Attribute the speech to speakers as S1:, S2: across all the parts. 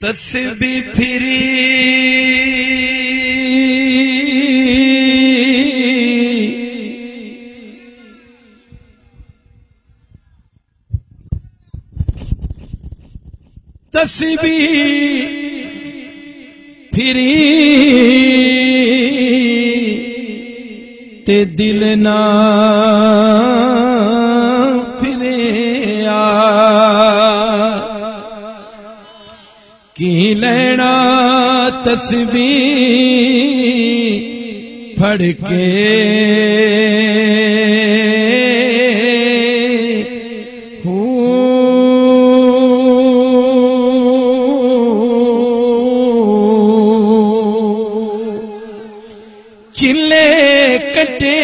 S1: تسبی free تسبی free تے دل نہ لینا تسبی پھڑ کے۔ چلے کٹے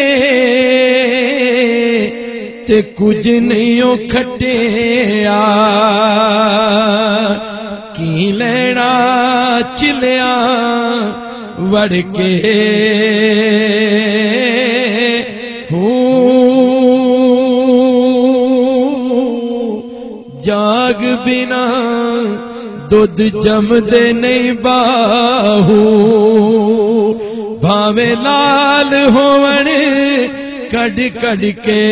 S1: تے کچھ نہیں کھٹے چلیا وڑ کے جاگ بنا دودھ جم دے نہیں باہو۔ بھاوے لال ہون کڈ کڈ کے۔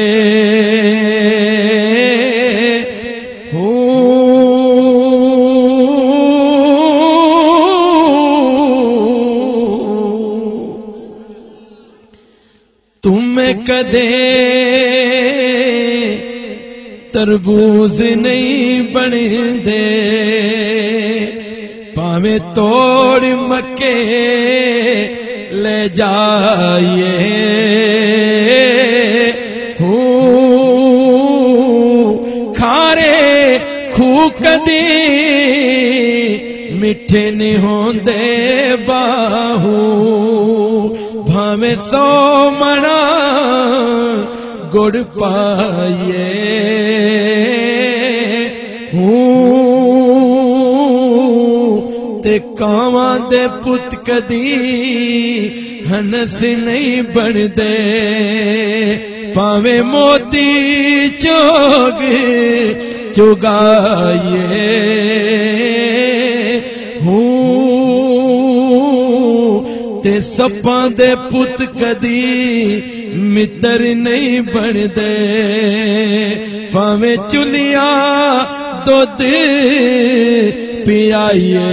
S1: تم کدے تربوز نہیں بن دے پاوے توڑ مکے لے جائیے۔ کھارے کدی میٹھے نہیں ہوندے باہو۔ بھاوے سو منا گڑ پائیے۔ تے کاواں دے پت کدی ہنس نہیں بن دے پاوے موتی چوگ چگائیے تے سپاں دے پت کدی متر نہیں بن دے پاوے چلیا دودھ پیائیے۔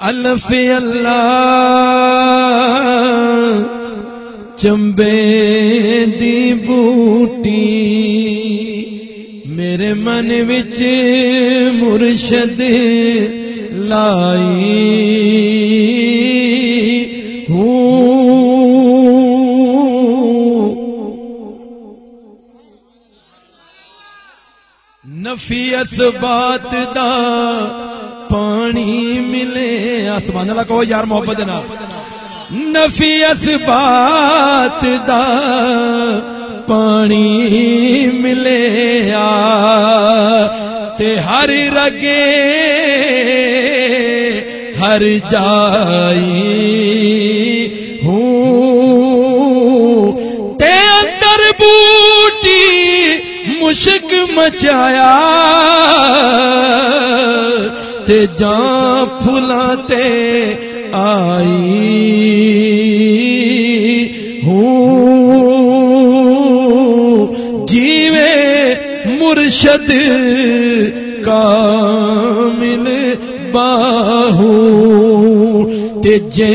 S1: الف اللہ۔ چمبے دی بوٹی میرے من وچ مرشد لائی نفی اسبات دا پانی ملے۔ آسمان اللہ کہو یار محبت نا نفی اسبات دا پانی ملے آ تے ہر رگے ہر جائی ہوں۔ تے اندر بوٹی مشک مچایا تے جان پھلا تے آئی۔ مرشد کامل باہو تے جے